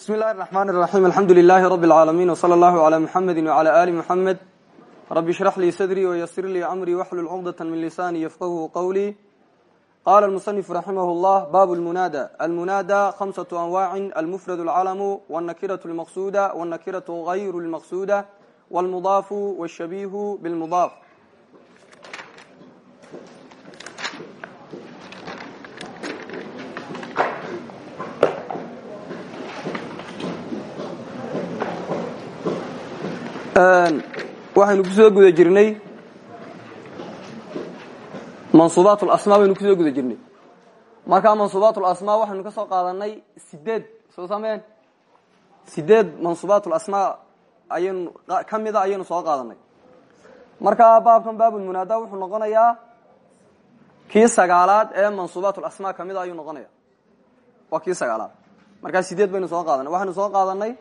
bismi illahi raxmaan raxiim alxamdu lilaahi rabi lcaalamiin wsala allahu calaa muxamedi wcala aali muxamed rabi shrax lii sadrii wayasir lii amrii waxlul cuqdata min lisaani yafqahu qowlii qala almusanifu raximah llah baabu lmunaada almunaada khamsatu anwaacin almufrad alcalamu wاnnakiratu lmaqsuuda wاnnakiratu gayru lmaqsuuda wاlmudaafu wاshabiihu bilmudaaf waxaynu ku soo guda jirnay mansuubaat lasmaa baynu ku soo guda jirnay. Markaa mansuubaat lasmaa waxaynu ka soo qaadanay sideed soo sameen sideed mansuubaat lasmaa ayaynu ka mida ayaynu soo qaadanay markaa baabkan baabulmunaada wuxuu noqonayaa kii sagaalaad ee mansuubaat lasmaa kamida ayuu noqonaya waa kii sagaalaad. Markaa sideed baynu soo qaadanay waxaynu soo qaadanay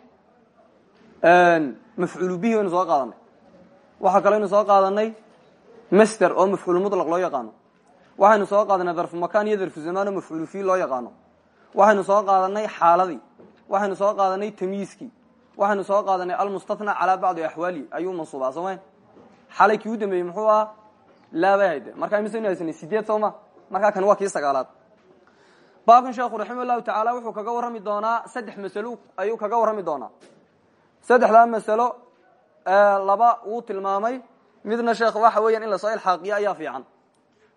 mafcuul bihi baynu soo qaadanay. Waxaa kaloo aynu soo qaadanay master oo mafcuul mutlaq loo yaqaano. Waxaynu soo qaadanay darfu makan iyo darfu zamaan oo mafcuul fi loo yaqaano. Waxaynu soo qaadanay xaaladii. Waxaynu soo qaadanay tamyiiskii waxaynu soo qaadanay almustatna calaa bacdi axwaali ayuu mansuubaa sooma xalay kii u dambeeyey muxuu ahaa? Laabay hayde. Markaa imisaynu haysanay sideed markaa kan waa kii sagaalaad. Baabkan sheekhu raximah llahu wuxuu kaga warrami doonaa saddex masalo ayuu kaga warrami doonaa saddexdaa masalo laba wuu tilmaamay. Midna sheekh waxa weeyaan in la soo ilxaaqiyo ayaa fiican.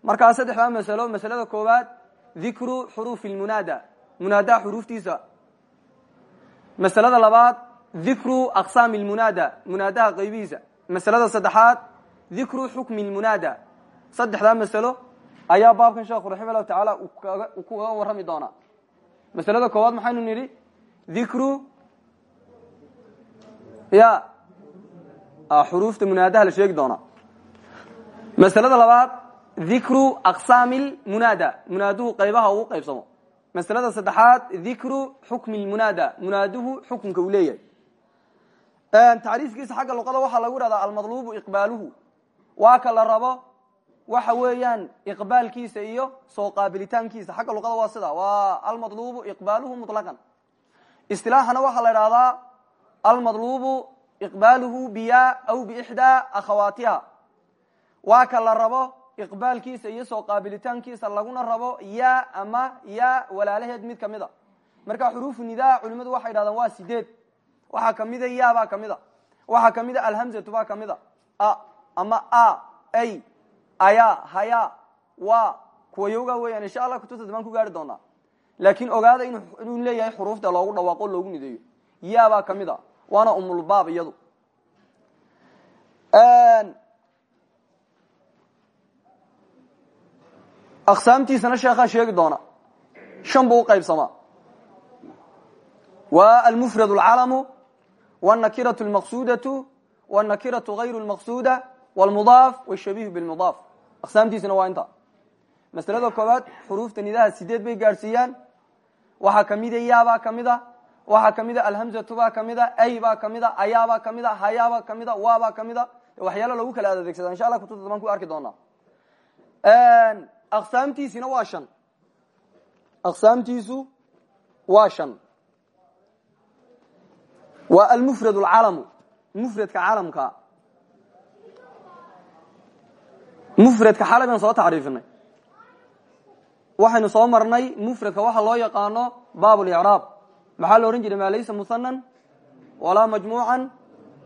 Markaa saddexdaa masalo masalada koowaad dikru xuruufi lmunaada munaada xuruuftiisa. Masalada labaad dikru aqsaami lmunaada munaadaha qaybihiisa. Masalada saddexaad dikru xukmi lmunaada saddexdaa masalo ayaa baabkan sheekhu raxima llahu tacaala uu kaga warrami doonaa. Masalada koowaad maxaynu nidhi? Dikru ya xuruufta munaadaha la sheegi doonaa masalada labaad dikru aqsaami lmunaada munaaduhu qaybaha uu qaybsamo masalada saddexaad dikru xukmi lmunaada munaaduhu xukunka uu leeyahay tacriifkiisa xagga luqada waxaa lagu ihahdaa almadlubu iqbaaluhu waa ka la waxa weeyaan iqbaalkiisa iyo soo qaabilitaankiisa xagga luqada waa sida waa almadlubu iqbaaluhu muطlaqan istilaaxana waxaa la idhahdaa almadlubu iqbaaluhu biya aw biixdaa akhawaatiha. Waa ka la rabo iqbaalkiisa iyo soo qaabilitaankiisa laguna rabo ya ama ya walaalaheed mid ka mid a marka xuruufu nidaa culimadu waxay yidhahdaan waa sideed. Waxaa kamida ya baa ka mid a waxaa kamida alhamzatu baa ka mid a ama a ay aya haya wa kuwa yoga insha allah kutubta damaan ku gaari doonaa. Laakiin ogaada inuu leeyahay xuruufta loogu dhawaaqo loogu nideeyo. Ya baa ka mid a waana umulbaab iyadu aqsaamtiisana sheekhaa sheegi doona shan buu uqaybsamaa waa almufrad alcalamu wاnakiraة اlmaqsudaة wاnakiraة غayr اlmaqsuda wاlmudaaf wاshabiih bاlmudaaf aqsaamtiisana waa inta maslada koobaad xuruufta nidaha sideed bay gaadhsiiyaan waxaa kamida yaabaa kamida waxaa kamida alhamzatu baa kamida ay baa kamida ayaabaa kamida hayaabaa kamida waabaa kamida. Waxyaalo lagu kala adeegsada insha allah kutubta daban ku arki doonaa. Aqsaamtiisina waa shan. Aqsaamtiisu waa shan. Waa almufrad alcalamu. Mufradka calamka mufradka xalay baan soo tacriifinay. Waxaynu soo marnay mufradka waxa loo yaqaano baab licraab maxaa la odhan jiray? Maa laysa muhanan walaa majmuucan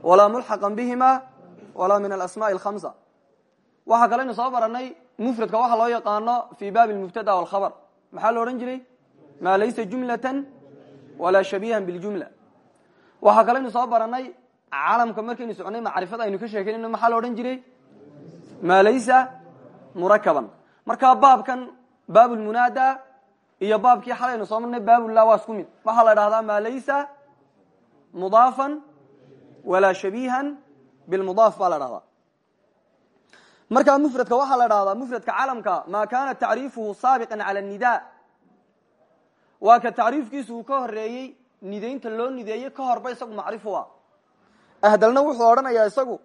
walaa mulxaqan bihima walaa min alasmaءi alkhamsa. Waxaa kaleynu soo baranay mufradka waxa loo yaqaano fi baabi lmubtada walkhabar. Maxaa la odhan jiray? Maa laysa jumlatan walaa shabiihan biljumla. Waxaa kaleynu soo baranay calamka markaynu soconay macrifada aynu ka sheekeynayno maxaa la odhan jiray? Maa laysa murakaban. Markaa baabkan baabulmunaada iyo baabkii xalaynu soo marnay baabullah waa isku mid. Waxaa la dhahdaa maa laysa mudaafan walaa shabiihan bilmudaaf baa la dhahdaa markaa mufradka waxaa la dhahdaa mufradka calamka maa kaana tacriifuhu saabiqan cala nida waa ka tacriifkiisu uu ka horeeyey nidaynta loo nideeyey ka horba isagu macrifu a ahdalna wuxuu odhanayaa isagu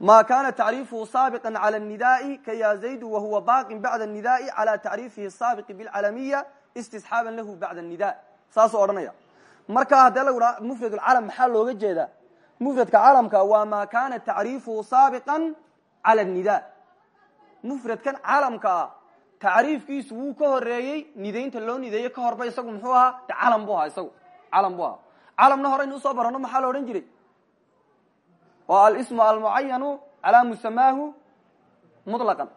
maa kaana tacriifuhu saabiqan cala nidaai ka ya zaydu wahuwa baaqin bacda nidaai cala tacriifihi saabiqi bilcalamiya istisxaaban lahu bacda nida saasuu odhanaya markaa haddee dhaha mufrad lcalam maxaa looga jeedaa mufradka calamka waa maa kaana tacriifuhu saabiqan cala nida mufradkan calamka ah wuu ka horeeyey nidaynta loo nideeye ka horba isagu muxuu ahaa de calam ahaa isagu calam bu ahaa calamna horeynu u soo barano maxaa la odhan jiray oo alismu almucayanu calaa musamaahu mulaqan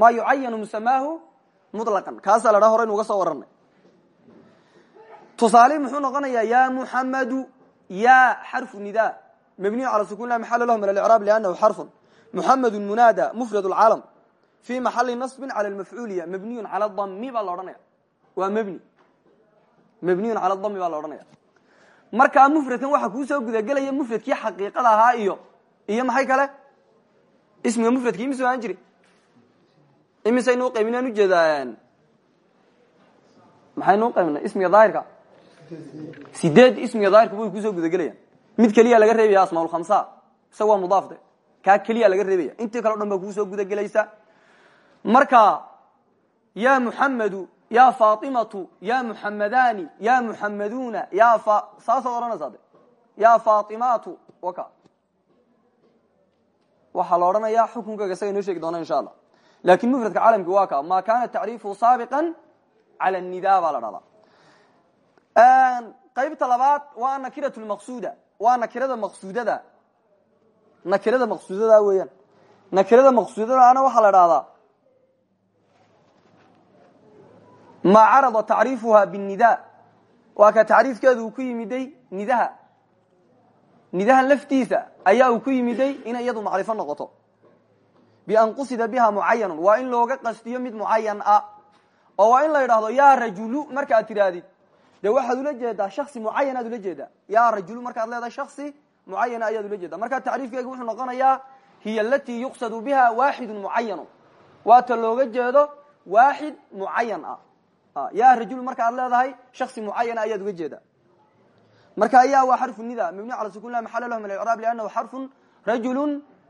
ma yucayanu musamaahu mulaqan kaasaa la dhaha horaynu uga soo waranay tusaalihi muxuu noqonayaa ya muxamadu ya xarfu nida mabniyu cala sukun la maxala lahu min alicraab liannahu xarfun muxamedun munaada mufrad lcalam fi maxali nasbin cala lmafcuuliya mabniyun cala dami baa la odhanaya waa mebni mabniyun cala dami baa la odhanaya markaa mufradkan waxaa kuusoo gudagelaya mufradkii xaqiiqada ahaa iyo iyo maxay kale? Ismiga mufradki imis ahaan jiri? Imisaynuu qaybinaan u jeedaa maxaynuu qaybinay ismiga daahirka? Sideed ismiga daahirka way ku soo gudagelayaan mid keliya laga reebaya asmaaulkhamsa isaga waa mudaafde kaa keliya laga reebaya. Intii kale o dhan baa kuusoo gudagelaysa. Marka ya muxamedu ya fatimatu ya muxamadani ya muxamaduna ya saasaad odhanaysaa de ya fatimatu waka. Waxaa la odhanaya xukunkayga isaga inoo sheegi doona insha allah. Lakin mufradka calamki waa ka ma kana tacriifu saabiqa cala nida baa la dhahdaa. Qaybta labaad waa nakirat lmaqsuda waa nakirada maqsudada nakirada maqsudada weeyaan. Nakirada maqsudadaana waxaa la dhahdaa maa carada tacriifuha binida waa ka tacriifkeedu uu ku yimiday nidaha. Nidahan laftiisa ayaa uu ku yimiday inay iyadu macrifo noqoto. Bian qusida biha mucayanun waa in looga qastiyo mid mucayan ah. Oo waa in la yidhaahdo ya rajulu marka ad tidhaahdid de waxaad ula jeedaa shaksi mucayan aad ula jeedaa. Ya rajulu markaad leedahay shaksi mucayana ayaad ula jeedaa. Marka tacriifkeega wuxuu noqonayaa hiya alatii yuqsadu biha waaxidun mucayanu waata looga jeedo waaxid mucayan ah ya rajulu marka ad leedahay shaksi mucayana ayaad uga jeedaa. Marka ya waa xarfu nida mabni cala sukun la maxala lahu min alcraab liannahu xarfun rajulu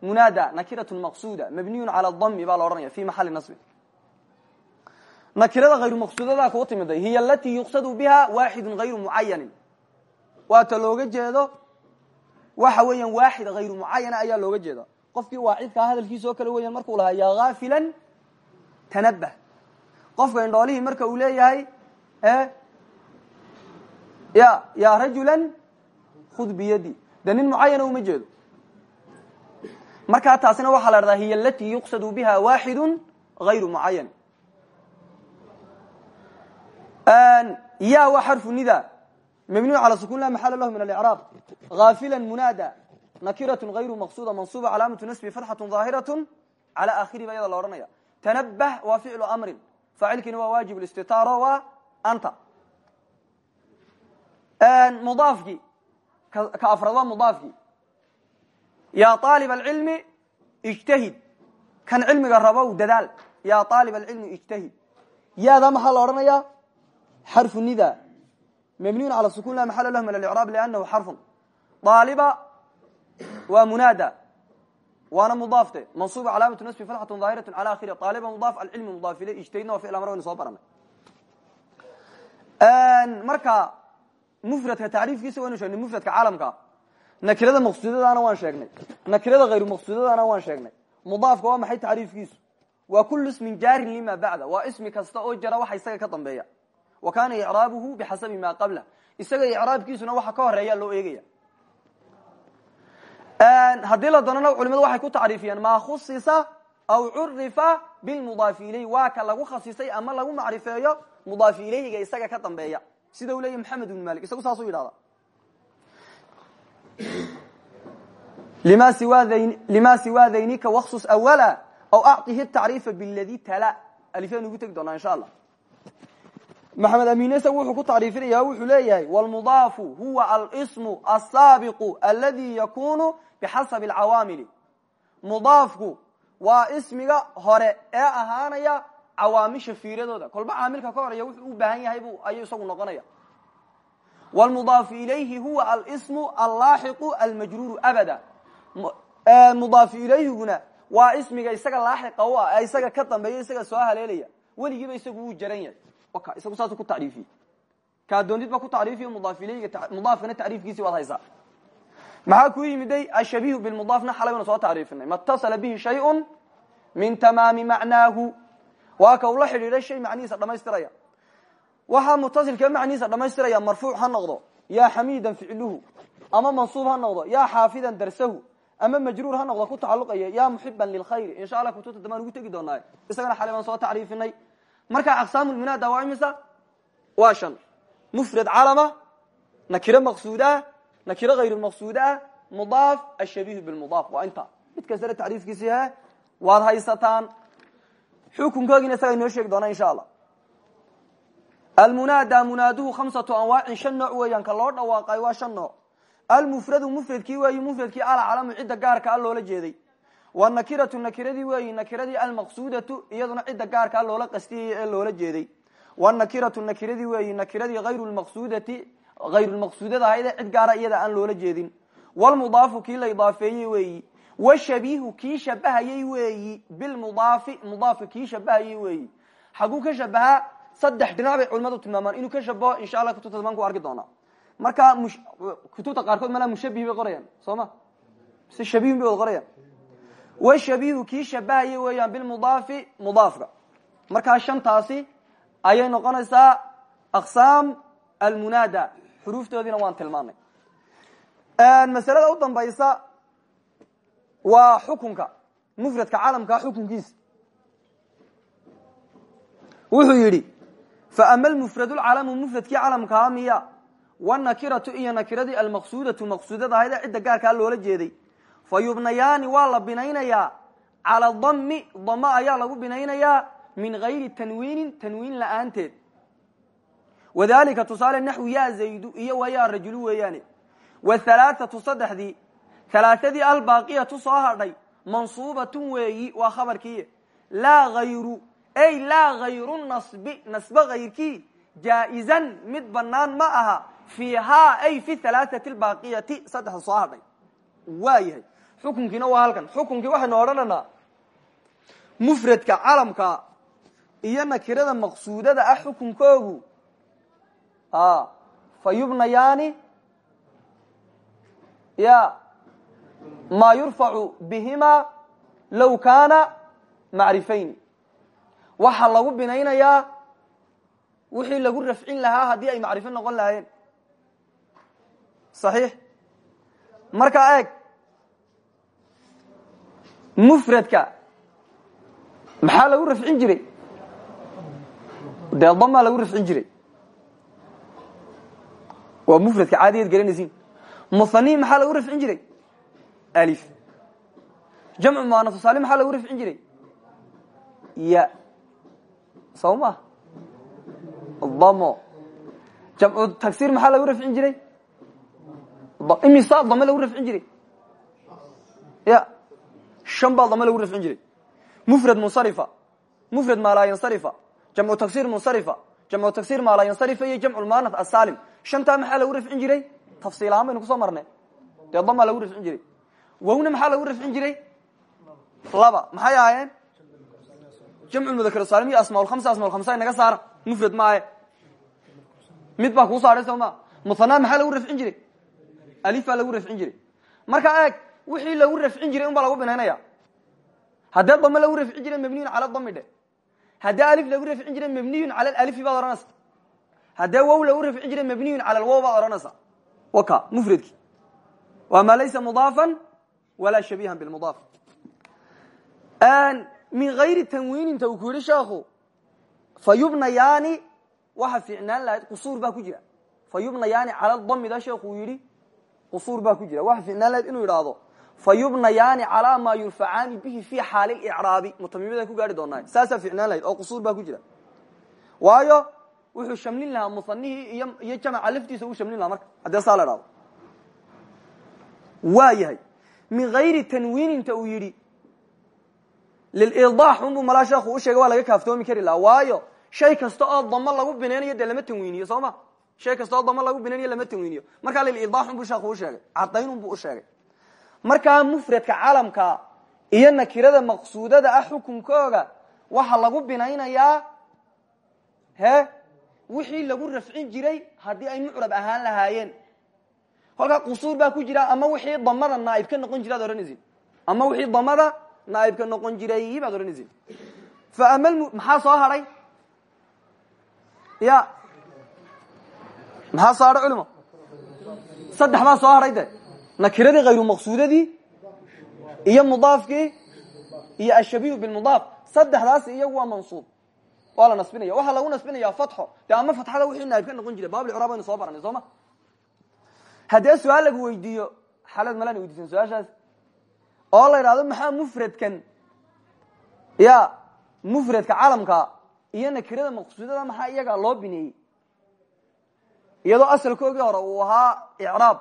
munaada nakiratu maqsuda mabniyun cala dami baa la odhanaya fi maxali nasbin nakirada hayru maqsuudada kuu timiday hiya alatii yuqsadu biha waaxidun hayru mucayanin waata looga jeedo waxa weeyaan waaxid hayru mucayana ayaa looga jeeda qofkii waacidkaa hadalkiisa oo kale weeyaan markuu lahaa ya haafilan tanabah qofka indhoolihii marka uu leeyahay ya ya rajulan khud biyadi. De nin mucayana uma jeedo. Markaa taasina waxaa la dhahdaa alatii yuqsadu biha waaxidu hayru mucayan ya waa xarfu nida. Mabniyu cala sukun la maxala lahu min alicraab haafila munaada nakiratu hayru maqsuda mansuba calaamatu nasbi fatxatu daahiratu cala akhiri ba iyada la odhanaya. Tanabah waa amrin faacilkiina waa waajib istitaaro waa anta mudaafki ka afraad waa mudaafki ya aalib alcilmi ijtahid kan cilmiga rabow dadaal ya aalib alcilmi ijtahid yaada maxaa la odhanaya xarfu nida mabniyun cala sukun la maxala lahu min alicraab liannahu xarfun aaliba waa munaada waana mudaafte mansuuba calaamatu nasbi fatxatu daahiratu cala akhiri aaliba mudaaf alcilmi mudaaf ile ijtahidna waa ficl amr waynu soo baranay marka mufradka tacriifkiisa waynu sheegnay mufradka caalamka nakirada maqsuudadaana waan sheegnay nakirada hayru maqsuudadana waan sheegnay mudaafka waa maxay tacriifkiisu waa kulu ismin jaarin lima bacda waa ismi kasta oo jara waxa isaga ka dambeeya wa kaana icraabuhu bixasabi ma qabla isaga icraabkiisuna waxa ka horreeya loo eegaya haddii la doonana culimadu waxay ku tacriifiyeen maa khusisa aw curifa bilmudaafi ilayh waa ka lagu khasisay ama lagu macrifeeyo mudaafi ilayhiga isaga ka dambeeya. Sida uu leeyahy maxamed ibn malik isagu saasuu yidhahda lima siwa daynika waksus awala aw acطihi tacriifa biladi tala. Alifeen ugu tegi doonaa insha allah. Maxamed amine isagu wuxuu ku tacriifinaya wuxuu leeyahay wlmudaafu huwa alsmu asaabiqu aladi yakunu bixasabi alcawaamili mudaafku waa ismiga hore ee ahaanaya cawaamisha fiiradooda kolba caamilka ka horeya wuxuu u baahan yahay bu ayuu isagu noqonaya. wlmudaafu ilayhi huwa alsmu allaaxiqu almajruuru abada mudaafu ilayhiguna waa ismiga isaga laaxiqa u ah isaga ka dambeeya isaga soo haleelaya. weligiiba isagu wuu jaran yahay. Isagu saasuu ku tacriifiyey. Kaa doonidba ku tacriifiyo mudaaf ilayga mudaafkana tacriifkiisi waad haysaa maxaa ku yimiday? Ashabihu bilmudaafna xalay baynu soo tacriifinay. Matasala bihi shayun min tamaami macnaahu. Waa ka ula xidhiidhay shay macnihiisa dhamaystiraya waxaa mutasilkee macnihiisa dhamaystiraya marfuuc ha noqdo. Yaa xamiidan ficluhu. Ama mansuub ha noqdo. Yaa xaafidan darsahu. Ama majruur ha noqdo. Ku tacaluqaya yaa muxiban lilkhayr insha alla kutubta damaan ugu tegi doonaa. Isagana xalay baan soo tacriifinay. Marka aqsaamulminaada waa imisa? Waa shan. Mufrad calama nakiro maqsuudah nakiro hayru maqsuudah mudaaf ashabihu bilmudaaf waa inta mid kastana tacriifkiisi he waad haysataan xukunkoogina isaga inoo sheegi doona insha allah almunaada munaaduhu khamsatu anwaacin shan nooc weeyaan ka loo dhawaaqay waa shan nooc almufradu mufradkii weeyi mufradkii alcalamu cidda gaarka a loola jeeday wanakiratu nakiradii weeyi nakiradii almaqsuudatu iyaduna cidda gaarkaa loola qastiyay ee loola jeeday wanakiratu nakiradii weeyi nakiradii ayru maqsudati hayrulmaqsuudada ahayd cid gaara iyada aan loola jeedin wlmudaafu kii la idaafeeyey weeyi washabiihu kii shabahayey weeyi bilmudaafi mudaafka kii shabahayey weeyi xaguu ka shabahaa saddex dhinac bay culimadu tilmaamaan inuu ka shabaho insha allah kutubta damaan ku arki doonaa marka kutubta qaarkood malaa mushabih bay qorayaan soo ma mise shabihun bay wada qorayaan washabiihu kii shabahayey weeyaan bilmudaafi mudaafka markaa shantaasi ayay noqonaysaa aqsaam almunaada xuruuftoodiina waan tilmaanay masalada u dambaysa waa xukunka mufradka calamkaa xukunkiisa. Wuxuu yidhi faama almufrad lcalamu mufradkii calamkaa miya wanakiratu iyo nakiradii almaqsuudatu maqsuudada ahayd ee cidda gaarkaa loola jeeday. Fa yubnayaani waa la binaynayaa cala dami damo ayaa lagu binaynayaa min gayri tanwiinin tanwiin la'aanteed wadalika tusaale naxwi ya zaydu iyo wa ya rajulu weeyaane. Whalaathatu saddexdii halaathadii albaaqiyatu soo hadhay mansuubatun weeyi waa khabarkii. Laa hayru ey laa hayru nasbi nasbe hayrkii jaa-izan mid banaan ma aha fiihaa ay fi halaathati albaaqiyati saddexda soo hadhay. Waa yahay. Xukunkiina waa halkan. Xukunkii waxaynu odhanaynaa mufradka calamka iyo nakirada maqsuudada ah xukunkoogu fa yubnayaani ya ma yurfacu bihima low kaana macrifayn. Waxaa lagu binaynayaa wixii lagu rafcin lahaa haddii ay macrifo noqon lahaayeen. Saxiix. Markaa eeg mufradka maxaa lagu rafcin jiray? Dee damaa lagu rafcin jiray waa mufradka caadigeed garanaysiin muhanihi maxaa lagu rafcin jiray? Alif. Jamcu muanaf saalim maxaa lagu rafcin jiray? Ya. Soo ma damo. Jamcu tagsir maxaa lagu rafcin jiray? Imisa dame lagu rafcin jiray. Ya. Shan baa dame lagu rafcin jiray. Mufrad munsarifa. Mufrad maa laa yansarifa jamcu tagsir munsarifa jamcu tagsir maa laa yansarifa iyo jamcu lmuanaf asaalim shantaa maxaa lagu rafcin jiray? Tafsiil ahaan baynu ku soo marnay. Dee damaa lagu rafcin jiray? Wowna maxaa lagu rafcin jiray? Laba. Maxay ahaayeen jamcu mudakar salim iyo asmaa lhamsa asmaa lhamsa naga saara. Mufrad maahe mid baa kuu saaray soo ma. Muhanaa maxaa lagu alif baa lagu rafcin jiray. Markaa wixii lagu rafcin jiray un lagu binaynaya haddee dame lagu rafcin jiray mabniyun cala dami haddii alif lagu rafcin jiray mabniyun cala alifi baad odhanaysa haddee wow lagu rafcin jiray mabniyun cala lwow baad odhanaysa waka mufradki. Waa maa laysa mudaafan walaa shabihan bilmudaaf min gayri tanwiininta uu ku yihi sheekhu fa yubnayaani waxa fiicnaan lahayd qusuur baa ku jira. Fa yubnayaani cala damida sheekhu uu yidhi qusuur baa ku jira. Waxa fiicnaan lahayd inuu yidhaahdo fa yubnayaani calaa maa yurfacaani bihi fi xaali licraabi mutamimidan ku gaari doonaa saasaa fiicnaan lahayd oo qusuur baa ku jira. Waayo wuxuu shamlin lahaa musanihii iyo jamaca laftiisa uu shamlin lahaa marka. Haddee saa la dhahdo waa yahay min gayri tanwiininta uu yidhi lilidax unbuu malaa sheekhu u sheegay waa laga kaaftoomi kari laha waayo shay kasta oo damo lagu binaynayo dee lama tanwiiniyo soo ma? Shay kasta oo damo lagu binaynayo lama tanwiiniyo. Markaa lilidax unbuu sheekhu u sheegay cadayn unbuu u sheegay markaa mufradka calamka iyo nakirada maqsuudada ah xukunkooga waxa lagu binaynayaa he wixii lagu rafcin jiray haddii ay mucrab ahaan lahaayeen. Kolkaa qusuur baa ku jira ama wixii damada naaib noqon jira ad ama wixii damada naaib noqon jiray baad ohanaysin fa ama maxaa soo hadhay ya. Maxaa soo culimo saddex baa soo hadhay nakiradii hayru maqsuudadii iyo mudaafkii iyo ashabihu bilmudaaf saddexdaas iyagu waa mansuub. Waa la nasbinaya. Waxaa lagu nasbinaya fatxo. De ama fatxada wixii naaib ka noqon jiray. Baablicraab aynu soo baranay soo ma? Haddee su'aal lagu weydiiyo xalad malaan weydiisan su'aashaas. Oo la yidhahdo maxaa mufradkan? Ya mufradka calamka iyo nakirada maqsuudada maxaa iyaga loo bineeyey iyadoo asalkoogii hore uu ahaa icraab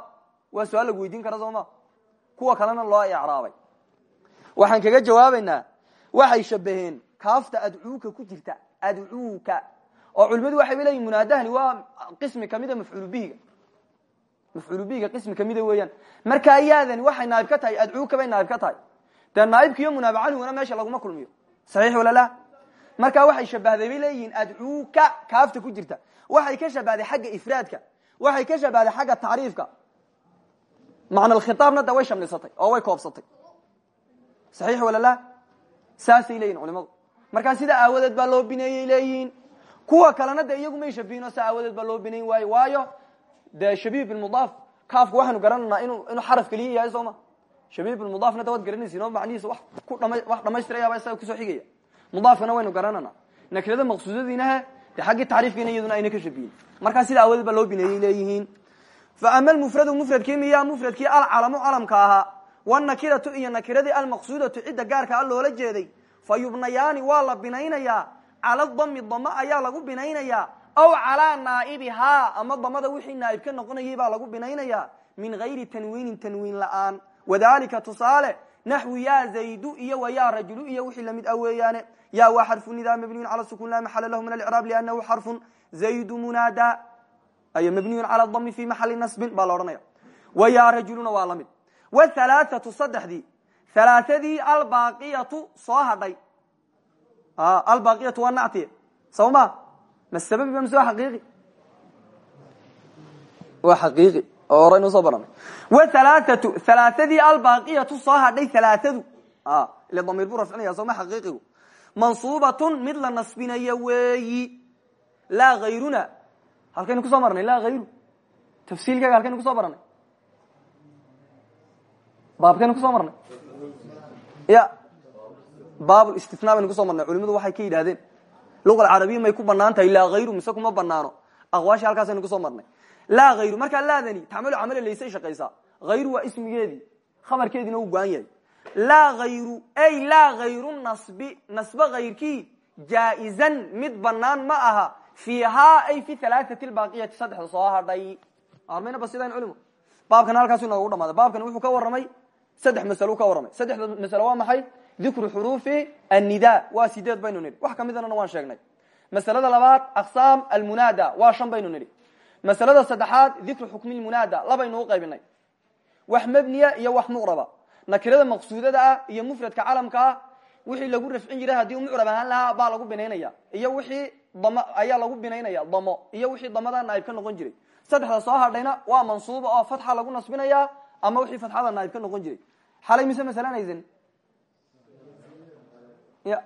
waa su'aal lagu weydiin kara soo ma kuwa kalena loo icraabay. Waxaan kaga jawaabaynaa waxay shabaheen kaafta adcuuka ku jirta adcuuka. Oo culimadu waxay leeyihiin munaadahani waa qismi kamida mafcuul bihiga. Mafcuul bihiga qismi kamida weeyaan. Markaa yaadani waxay naaib ka tahay adcuuka bay naaib ka tahay. Dee naaibka iyo munaaba canhugana meesha laguma kulmiyo. Saxiix wala la? Markaa waxay shabahday bay leeyihiin adcuuka kaafta ku jirta. Waxay ka shabahday xagga ifraadka. Waxay ka shabahday xagga tacriifka macna khitaabna da way shamlisatay oo way koobsatay. Saxiix wala la? Saasay leeyihiin culimadu markaa sida aawadeed baa loo bineeyey leeyihiin. Kuwa kalena de iyagu may shabihin sa aawadeed baa loo bineyn waayo waayo de shabiih bilmudaaf kaafku waxaanu garananaa inu inuu xaraf keliya yahay soo ma? Shabiih bilmudaafna da waad garanaysin oo macnihiisa wa ku wax dhamaystirayaaba isaga ku soo xigaya. Mudaafkana waynu garananaa. Nakirada maqsuudadiinahe de xaggii tacriifkiina iyaduna ayna ka shabihin markaa sida aawadeed baa loo bineeyey leeyihiin fa ama mufradu mufradkii miya mufradkii alcalamu calamka ahaa wanakiratu iyo nakiradii almaqsuudatu cidda gaarka a loola jeeday fa yubnayaani waa la binaynayaa cala dami damo ayaa lagu binaynayaa aw calaa naa'ibihaa ama damada wixii naaib ka noqonayay baa lagu binaynayaa min gayri tanwiinin tanwiin la'aan wadalika tusaale naxwu ya zaydu iyo wa ya rajulu iyo wixii la mid ah weeyaane ya waa xarfu nidaa mabniyun cala sukun laa maxala lahu min alcraab liannahu xarfun zaydu munaada ay mabniyun cala dami fi maxali nasbin baa la odhanaya wa ya rajuluna waa la mid whalaaatu saddexdii. Halaaadii albaaqiyatu soo hadhay. Albaqiyatu waa nacti. Soo ma? Ma sababi ba mise waa xaqiiqi? Waa xaqiiqi. Oo horaynu soo baranay whalaaatu halaaadii albaqiyatu soo hadhay halaaadu ile damiir buu rafcinaya soo ma xaqiiqigu. Mansuubatun la nasbinayo halkaynu ku soo marnay laa hayru tafsiilkaaga halkaynu ku soo baranay baabkaynu ku soo marnay. Ya baablistina baynu ku soo marnay. Culimadu waxay ka yidhahdeen luqa alcarabiya may ku bannaan tahay laa mise kuma banaano aqwaashi halkaasaynu ku soo marnay. Laa hayru markaa laadani tacmalu camala laysay shaqaysaa. Hayru waa ismigeedii khabarkeediina uu go-an yahay. Laa ay laa hayru nasbi nasbe hayrkii jaa-izan mid banaan ma aha fiihaa ay fi halaaati lbaaqiyati saddexda soo hadhay armayna ba sidan culimo baabkana halkaasu inoogu dhamaada baabkani wuxuu ka warramay saddex masalo ka warramay saddexda masalo waa maxay dikru xuruufi annida waa sideed baynu nidhi wax kamidana waan sheegnay masalada labaad aqsaam almunaada waa shan baynu nidhi masalada saddexaad dikru xukmi lmunaada labaynu u qaybinay wax mebniya iyo wax mucraba nakirada maqsuudada ah iyo wixii lagu rafcin jiray haddii mucrab ahaan lahaa baa lagu binaynaya iyo wixii dam ayaa lagu binaynaya damo. Iyo wixii damadaa naaib ka noqon jiray. Saddexda soo hadhayna waa mansuuba oo fatxa lagu nasbinaya ama wixii fatxada naaib ka noqon jiray. Xalay mise masalanaysan ya.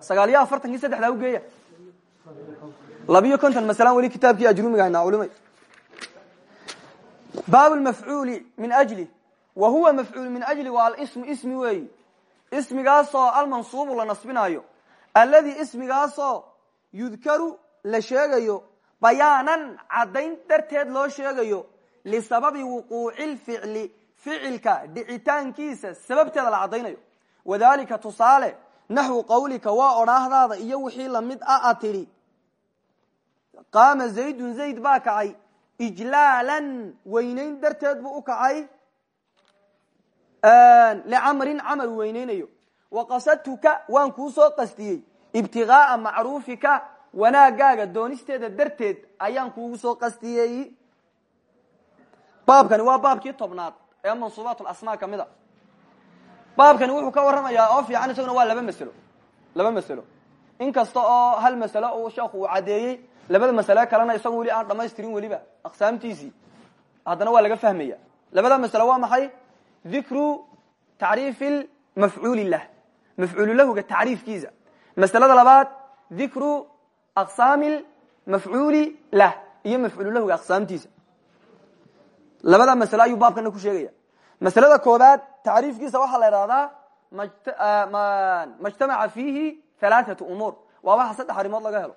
Sagaal iyo afartankii saddexdaa ugeeya labiyo konton masalan weli kitaabkii ajrumiga haynaa culimay. Baab lmafcuuli min ajli. Wa huwa mafcuul min ajli waa alismu ismi weeyi. Ismigaasoo almansuubu la nasbinaayo. Alladii yudkaru la sheegayo bayaanan caddayn darteed loo sheegayo lisababi wuquuci lficli ficilka dhicitaankiisa sababteeda la caddaynayo. Wadalika tusaale naxwu qawlika waa odhaahdaada iyo wixii la mid ah a tidhi. Qaama zaydun zayd baa kacay. Ijlaalan weynayn darteed buu u kacay. Licamrin camar weyneynayo waqasadtuka waan kuu soo qastiyey ibtigaaa macruufika wanaagaaga doonisteeda darteed ayaan kuugu soo qastiyey. Baabkani waa baabkii tobnaad ee mansuubaat lasmaa ka mid a. Baabkani wuxuu ka warramayaa oo fiican isaguna waa laba maselo laba maselo in kasta oo hal maselo uu sheekhu uu caddeeyey labada masale kalena isagoo weli aan dhamaystirin weliba aqsaamtiisii. Haddana waa laga fahmaya labada masale waa maxay? Dikru tacriifi mafcuuli lah mafcuulu lahuga tacriifkiisa masalada labaad dikru aqsaami mafcuuli lah iyo mafcuulu lahuga aqsaamtiisa. Labada masale ayuu baabkana ku sheegaya. Masalada koobaad tacriifkiisa waxaa la idhahdaa majtamaca fiihi halaaثatu umuur. Waa waxa saddex arrimood laga helo.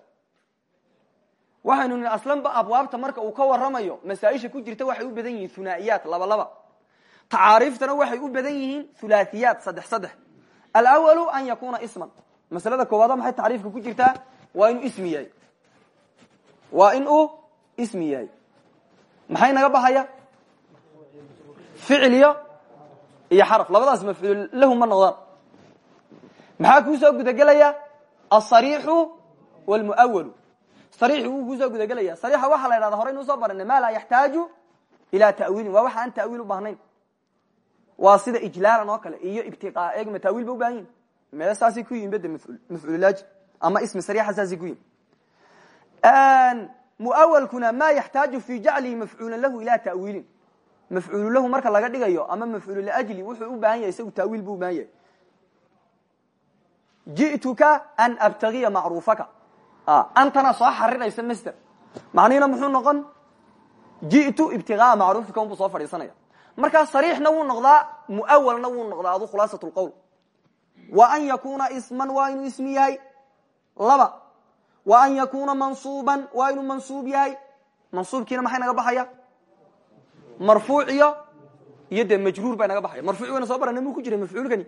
Waxaynu nii aslanba abwaabta marka uu ka waramayo masaaisha ku jirta waxay u badan yihiin hunaa'iyaat laba laba. Tacaariiftana waxay u badan yihiin hulaahiyaat masalada koowaada maxay tacriifka ku jirtaa? Waa inuu ismi yahay. Waa in uu ismi yahay. Maxay naga baxaya? Ficil iyo xaraf. Labadaas mafcuul lahu ma noqdaan. Maxaa kuusoo gudagelaya asariixu wlmuawalu sariixi wuu kuusoo gudagelaya sariixa waxaa la ydhahda horey nuu soo baranay ma laa yaxtaaju ila ta'wiilin. Waa waxa aan ta'wiil u baahnayn. Sida ijlaalan oo kale iyo ibtiqaa eegma ta'wiil ba u mee saasay ku yihiin bede mafcuulaaji ama ismi sariixa saasay ku yihiin muawalkuna ma yaxtaaju fi jaclihi mafcuulan lahu ila ta'wiilin. Mafcuulu lahu marka laga dhigayo ama mafcuulu liajli wuxuu u baahan yahay isagu ta'wiil buu u baahan yahay. Ji'tuka an abtagiya macruufaka antana soo xarinaysa master macnihina muxuu noqon? Ji'tu ibtigaa macruufika unbuu soo fadhiisanaya. Markaa sariixna wuu noqdaa muawalna wuu noqdaa adu khulaasat lqowl wa an yakuna isman waa inuu ismi yahay. Laba. Wa an yakuna mansuuban waa inuu mansuub yahay. Mansuubkiina maxay naga baxaya? Marfuuc iyo dee majruur baa naga baxaya. Marfuuc wayna soo barana muu ku jiray mafcuulkani?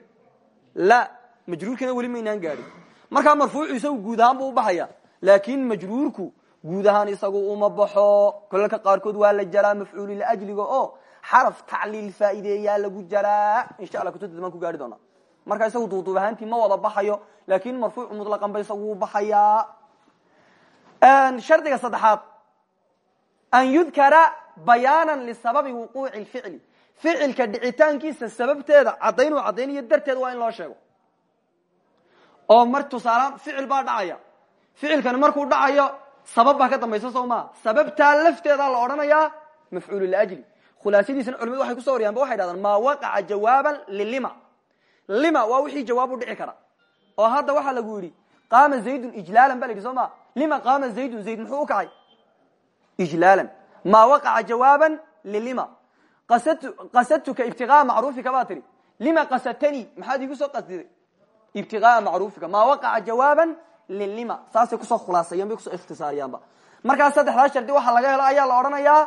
La majruurkina weli maynaan gaadhin. Markaa marfuucu isagu guud ahaan buu ubaxaya laakin majruurku guud isagu uma baxo. Kolalka qaarkood waa la jaraa mafcuulilajliga oo xaraf tacliil faa'ideeyaa lagu jaraa insha alla kutubta damaan ku gaari doonaa marka isagu duuduub ahaantii ma wada baxayo laakin marfuuc mutlaqan ba isagu u baxayaa. Shardiga saddexaad. An yudkara bayaanan lisababi wuquuci lficli ficilka dhicitaankiisa sababteeda caddaynuu caddaynayo darteed waa in loo sheego. Oo mar tusaala ficil baa dhacaya. Ficilkani markuu dhacayo sabab baa ka dambaysa soo maa sababtaa lafteedaa la odhanayaa mafcuulu liajli khulaasadiisana culimadu waxay kuso waryaanba waxay dhahdaan maa waqaca jawaaban lilima lima waa wixii jawaab u dhici kara. Oo hadda waxaa lagu yidhi qaama zaydun ijlaalan ba la yidhi soo ma lima qaama zaydun zayd muxuu u kacay? Ijlaalan. Maa waqaca jawaaban lilima. Qasadtuka ibtigaa macruufika baa tihi lima qasadtanii maxaad iigu soo qasdiday. Ibtigaaa macruufika maa waqaca jawaaban lilima. Saasay ku soo khulaasayan bay ku soo ikhtisaariyaanba. Markaa saddexdaa shardi waxaa laga helo ayaa la odhanayaa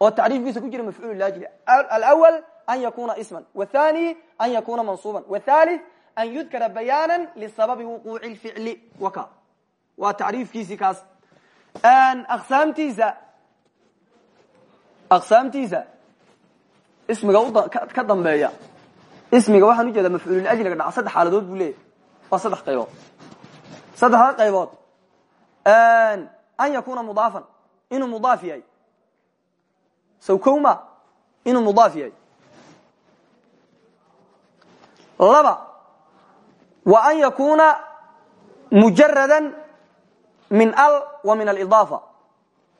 oo tacriifkiisa ku jira mafcuul laajli alawal an yakuna isman wathani an yakuna mansuuban wathalith an yudkara bayaana lisababi wuquuci lficli waka waa tacriifkiisii kaas aqsaamtiisa aqsaamtiisa ismiga ka dambeeya ismiga waxaan u jeedaa mafcuululajliga dhaca saddex xaaladood buu leeyahy waa saddex qaybood saddexda qaybood an yakuna mudaafan inuu mudaaf yahay saw kowma laba wa an yakuna mujarada min al wa min alidaafa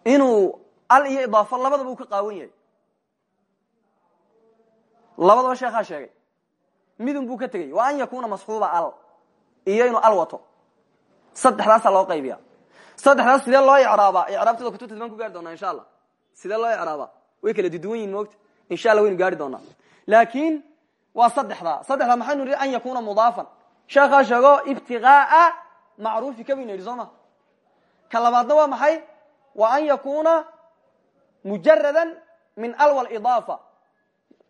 inuu al iyo idaafa labadaba ka qaawan yahay. Labadaba sheekhaa sheegay. Midun buu ka tegey wa an yakuna masxuuba al iyo inuu al wato. Saddexdaasaa loo qaybiya saddexdaas sidee loo icraabaa? Icraabtada kutubta baan ku gaari doonaa insha allah. Sidee loo icraabaa? Way kala duduwan moogta. Insha allah waynu gaari doonaa. Laakiin waa saddexdaa saddexdaa maxaynu nihi an yakuna mudaafan? Sheekhaa sheego ibtigaaa macruufi ka baynu yidhi soo ma ka labaadna waa maxay? Wa an yakuna mujarada min al walidaafa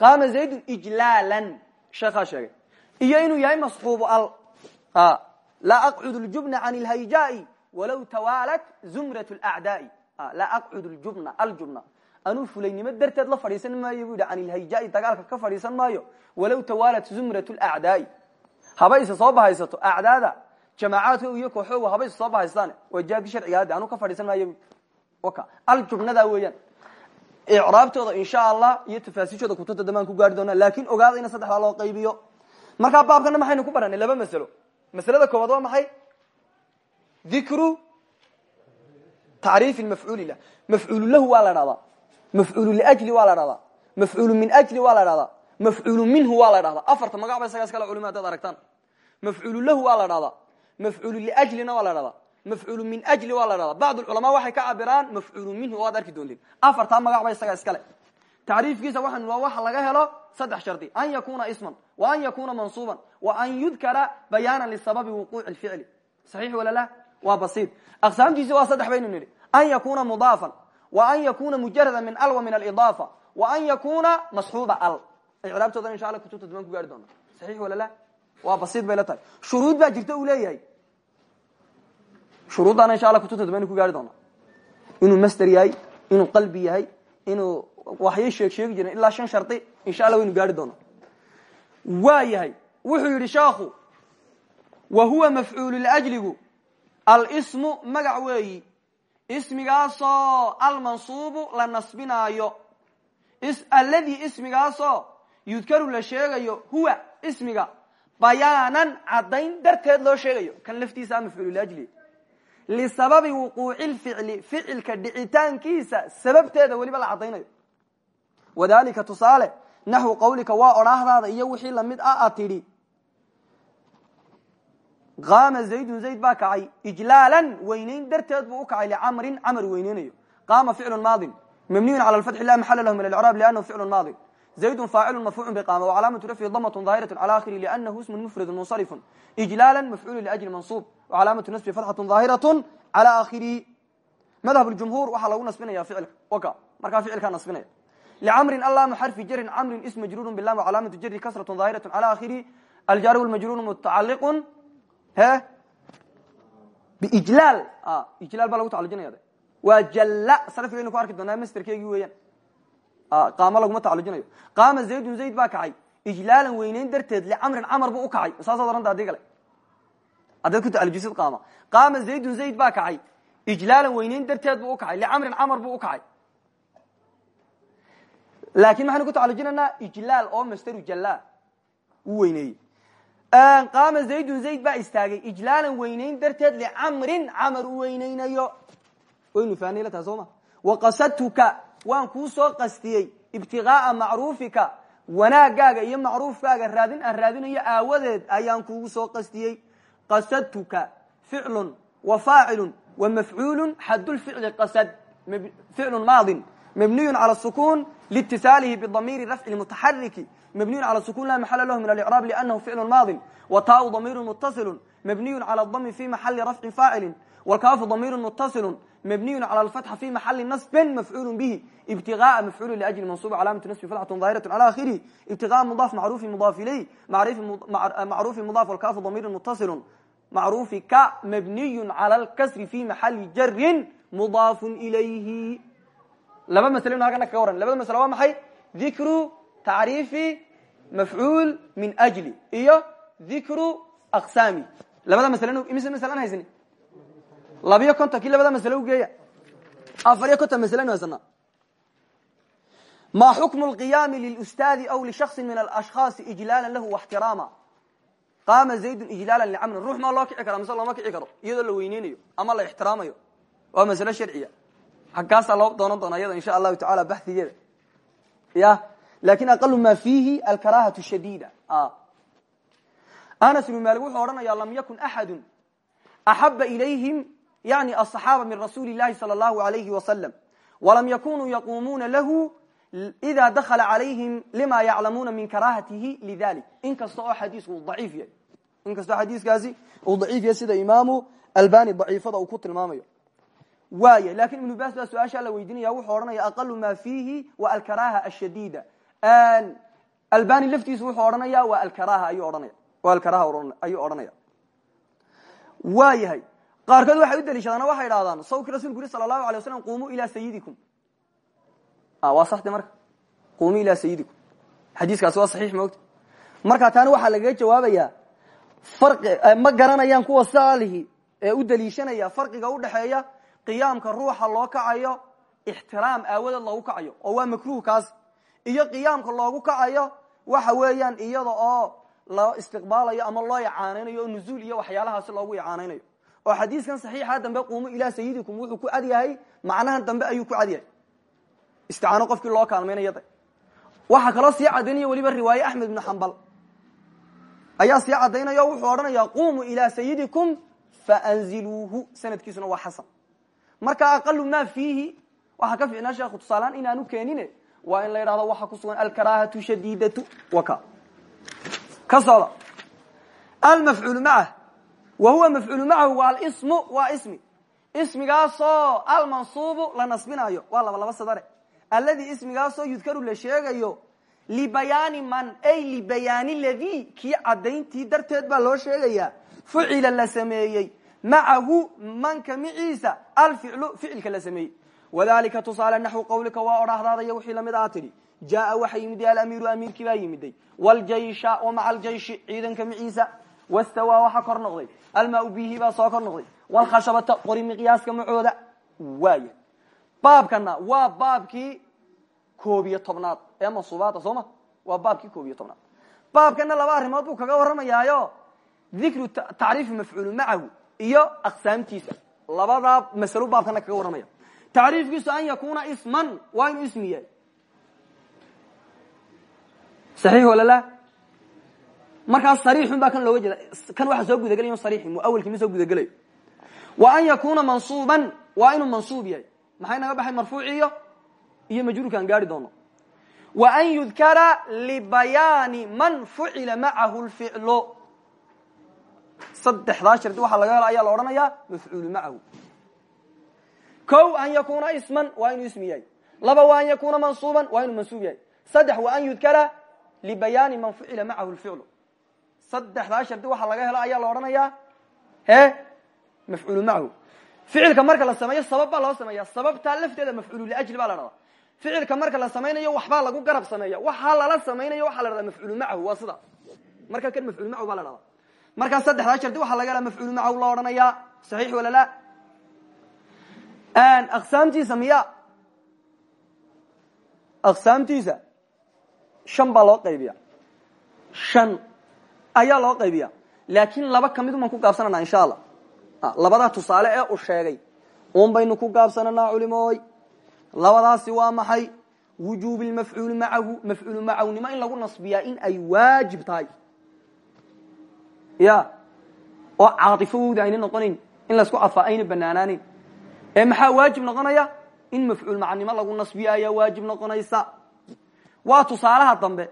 qaama zaydun ijlaalan sheekhaa sheegay. Iyo inuu yahay masxuubu al. Laa aqcud ljubna can lhayjaai walow tawaalat zumrat acdaai laa aqcud ljubna aljubna anuu fulaynimo darteed la fadhiisan maayo bu yidhi can ilhayjaai dagaalka ka fadhiisan maayo walow tawaalat zumrat lacdaai haba isa soo bahaysato acdaada jamaacaadka iyo kooxooga haba soo bahaystaan waa jaabki sharciga hadde ka fadhiisan maayo aljubnadaa weeyaan. Icraabtooda insha allah iyo tafaasiishooda kutubta damaan ku gaari doonaa laakin ogaada ina saddexdaa loo qaybiyo. Markaa baabkana maxaynu ku baranay laba masalo. Maslada koowaad waa maxay? Dikru tacriifi mafcuuli lah mafcuulu lahu waa la dhahdaa mafcuulu liajli waa la dhahdaa mafcuulu min ajli waa la dhahdaa mafcuulu minhu waa la dhahdaa afarta magac ba isagaa iskale culima hadaad aragtaan. Mafcuulu lahu waa la dhahdaa mafcuulu liajlina waa la dhahdaa mafcuulu min ajli waa la dhahdaa bacd culamaa waxay ka cabiraan mafcuulu minhu waad arki doonteen. Afartaa magac ba isagaa iskale tacriifkiisa waxaan waa waxa laga helo saddex shardi. An yakuna isman wa an yakuna mansuuban wa an yudkara bayaana lisababi wuquuci ficli. Saxiix wala la? Waa basiid aqsaamtiisi waa saddex baynu nidhi. An yakuna mudaafan an yakuna mujarada min al wa min alidaafa wa an yakuna masxuuba al. Icraabtoodan insha alla kutubta damaan ku gaari doona. Saxiix wala la? Waa basiid bay la tahay. Shuruud baa jirta uu leeyahay. Shuruuddaana insha alla kutubta damaynu ku gaari doona. Inuu master yahay inuu qalbi yahay inuu waxyay sheeg sheegi jireen ilaa shan shardi insha alla waynu gaari doona. Waa yahay. Wuxuu yidhi sheekhu wa huwa mafcuulu ljligu alsmu magac weeyi ismigaasoo almansuubu la nasbinaayo alladii ismigaasoo yudkaru la sheegayo huwa ismiga. Bayaanan caddayn darteed loo sheegayo. Kan laftiisa mafcuululajli lisababi wuquuci lficli ficilka dhicitaankiisa sababteeda weliba la caddaynayo. Wadalika tusaale naxwu qawlika waa odhaahdaada iyo wixii la mid ah aad tidhi qaama zaydun zayd baa kacay. Ijlaalan weynayn darteed buu u kacay licamrin camar weyneynayo. Qaama ficlu maadin. Mabniyun cala lfatxi la maxala lahu min alcraab liannahu ficlu maadin. Zaydun faacilu marfuucu biqaama wacalaamatu rafyi damatun daahiratu cala akhiri lianahu ismun mufradun munsarifun. Ijlaala mafcuulu liajli mansuub wacalaamatu nasbi fatxatun daahiratu cala akhirihi madhab ljumhuur waxaa lagu nasbinaya ficilka. Waka markaa ficilkaa nasbinaya. Licamrin allaamu xarfi jarin camrin is majruurun bilam wacalaamatu jari kasratu daahiratu cala akhirihi aljaari walmajruuru mutacaliqun he? Bijlaal ijlaal baa lagu tacalujinaya de. Waa jalla. Sarfigaynu ku arki doonaa masterkeygii weeyaan. Qaamo laguma tacalujinayo. Qaama zaydun zayd baa kacay. Ijlaalan weyneyn darteed licamrin camar buu u kacay. Saasaad oranta adii kale haddaad ku tacalujisid qaama. Qaama zaydun zayd baa kacay. Ijlaalan weyneyn darteed buu u kacay. Licamrin camar buu u kacay. Laakin maxaynu qaama zaydun zayd baa istaagay ijlaalan weyneyn darteed licamrin camar u weyneynayo waynu fahnayla taha soo ma? Waqasadtuka waan kuu soo qastiyey ibtigaaa macruufika wanaagaaga iyo macruufkaaga raadin aan raadinayo aawadeed ayaan kuugu soo qastiyey. Qasadtuka ficlun wa faacilun wa mafcuulu xadulficli qasad ficlu maadin mabniyu cala sukun liitisaalihi bidamiiri rafci mutaxariki mبنiy عlى sukun la maxala lah min اlcrاab لأnhu ficl maadi wtaau ضamiir mutaصil mabniy عalى اdm fi maxali rafci faacili wlkaafu ضamiir mutaصil mabniy عalى اlfatxa fi maxali naصbi mafcuul bih ibtiغاء mafcuul لأjli mansub calaamaة nasbi fatxة ظaahiraة عlى akhirih ibtiغاء mضاaf macrufi mضاaf ilay macrufi mضاaf wlkaafu ضamiir mutaصil macrufika mabniy عalى اlkasri fi maxali jari mضاaf ilayhi laba masl halkana kaga waran labada masl waa maxay? Dikru tacriifi mafcuul min ajli iyo dikru aqsaami. Labada masle imise maslan haysani labiyo konton kii labada masle ugeeya afariyo konton maslenu haysana ma xukmu lqiyaami lilustaadi aw lishakصi min alashkhaasi ijlaala lahu waxtiraama qaama zaydun ijlaala licamrin ruux maa loo kici kara mise looma kici karo? Iyadoo la weyneynayo ama la ixtiraamayo. Waa masle sharciya xaggaasaa loo doonan doona iyada insha allahu taala baxigeeda ya lakin aqalu ma fiihi alkarahatu shadiida anas ibnu malik wuxuu odhanaya lam yakun axadu axaba ilayhim yani aصaxaaba min rasuuli اllahi salى اllahu alayhi wasalam walam yakunuu yaqumuuna lahu ida dakala calayhim lima yaclamuuna min karahatihi lidalik in kasta oo xadiisku uu daciif yahay in kastoo xadiiskaasi uu daciif yahay sida imaamu albani daciifada uu ku tilmaamayo waaya laakiin ibnu bas baa su'aashaa la weydiinaya wuxuu odhanaya aqalu ma fiihi wa alkaraha ashadiida albani laftiisu wuxuu odhanaya waa alkaraha ayuu odhanaya waa alkaraha ayuu odhanaya waa yahay qaarkood waxay u daliishadaan waxay idhahdaan sawkii rasulku yuri sala allahu alay waslam qumuu ilaa sayidikum waa saxde marka. Qumuu ilaa sayidikum xadiiskaasi waa saxiix maogta marka taani waxaa lagaga jawaabayaa farqi ma garanayaan kuwa saalihi ee u daliishanaya farqiga udhaxeeya qiyaamka ruuxa loo kacayo ixtiraam aawadeed loogu kacayo oo waa makruh kaas iyo qiyaamka loogu kacayo waxa weeyaan iyada oo loo istiqbaalayo ama loo icaanaynayo oo nuzuul iyo waxyaalahaasi loogu icaanaynayo oo xadiiskan saxiixa dambe quumu ilaa sayidikum wuxuu ku cad yahay macnahan dambe ayuu ku cad yahay. Isticaano qofkii loo kaalmaynaya de waxaa kaloo sii cadaynaya weliba riwaaye axmed ibnu xambal ayaa sii cadaynaya o wuxuu odhanaya qumuu ilaa sayidikum faanziluuhu sanadkiisuna waa xasan marka aqalu ma fiihi. Waxaa ka ficnaa sheekhu tusaalehaan inaanu keenine waa in la yidhahdo waxa ku sugan alkaraahatu shadiidatu waka. Ka socda almafcuulu macah wa huwa mafcuulu macahu waa alsmu waa ismi. Ismigaasoo almansuubu la nasbinayo waa laba laba sadare. Alladii ismigaasoo yudkaru la sheegayo libayaani man ay libayaani ladii kii cadayntii darteed baa loo sheegayaa fucila la sameeyey macahu manka miciisa alficlu ficilka la sameeyey wadalika tusaale naxwu qawlika waa odhahdaadaya wixii la mid aa tidhi jaaa waxa yimiday alamiiru amiirkii baa yimiday wljaysha wamaca aljayshi ciidanka miciisa wastawaa waxa kor noqday almaa bihi baa soo kor noqday wlkhashabata qori miqyaaska macooda waaya baabkana waa baabkii koob iyo tobnaad ee mansuubaada soo ma waa baabkii koob iyo tobnaad baabkana laba arrimood buu kaga warramayaayo iyo aqsaamtiisa. Labadaa masalo baabkana kaga warramaya. Tacriifkiisu an yakuna isman waa inuu ismi yahay. Saxiix walala markaas sariixun baa kan looga jeeda. Kan waxa soo gudagelay sariixi muawelkii ma soo gudagelayo. Wa an yakuna mansuuban waa inuu mansuub yahay. Maxay naga baxay iyo majruurkaan gaari doono. Wa an yudkara libayaani man fucila macahu lficlu saddexdaa shardi waxaa laga hela ayaa la odhanayaa mafcuulu macahu ko an yakuna isman waa inuu ismi laba wa an yakuna mansuuban waa inuu mansuub saddex wa an yudkara libayaani man fucila macahu lficlu saddexdaa shardi waxaa laga helo ayaa la odhanayaa he mafcuulu macahu ficilka marka la sameeyo sabab baa loo sameeya sababtaa lafteeda mafcuulu liajli baa la dhahdaa ficilka marka la samaynayo waxbaa lagu garab sameeya waxaa lala samaynayo waxaa la dhahdaa mafcuulu macahu waa sida. Marka kan mafcuulu macahu baa la dhahdaa markaa saddexdaa shardi waxaa laga helaa mafcuulu macahu la odhanayaa saxiix wala la? Aqsaamtiisa miya? Aqsaamtiisa shan baa loo qaybiya shan ayaa loo qaybiya laakiin laba ka mid umaan ku gaabsananaa insha allah labadaa tusaale ee uu sheegay. Un baynu ku gaabsananaa culimooy. Labadaasi waa maxay? Wujuub lmafcuuli macahu mafcuulu macawnimo in lagu nasbiyaa in ay waajib tahay ya oo caaifo wowda ayna noqonayn in laysku cadfaa ayna banaanaaneyn ee maxaa waajib noqonaya? In mafcuul macanimo lagu nasbiyo ayaa waajib noqonaysa. Waa tusaalaha dambe.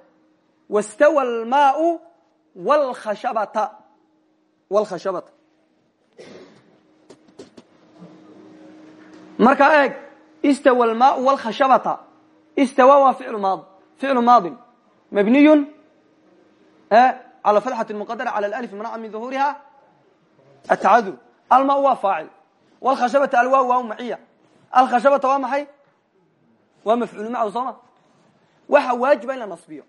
Wastawa almaau wlkhashabata wlkhashabata markaa eeg istawa almaau wlkhashabata istawa waa ficlu maadi ficlu maadin. Mabniyun cala fatxati muqadara cala alif manaca min duhuuriha atacadur alma waa faacil wlkhashabata alwaa waa maciya alkhashabata waa maxay waa mafcuul macahu soo ma waxa waajiba in la nasbiyo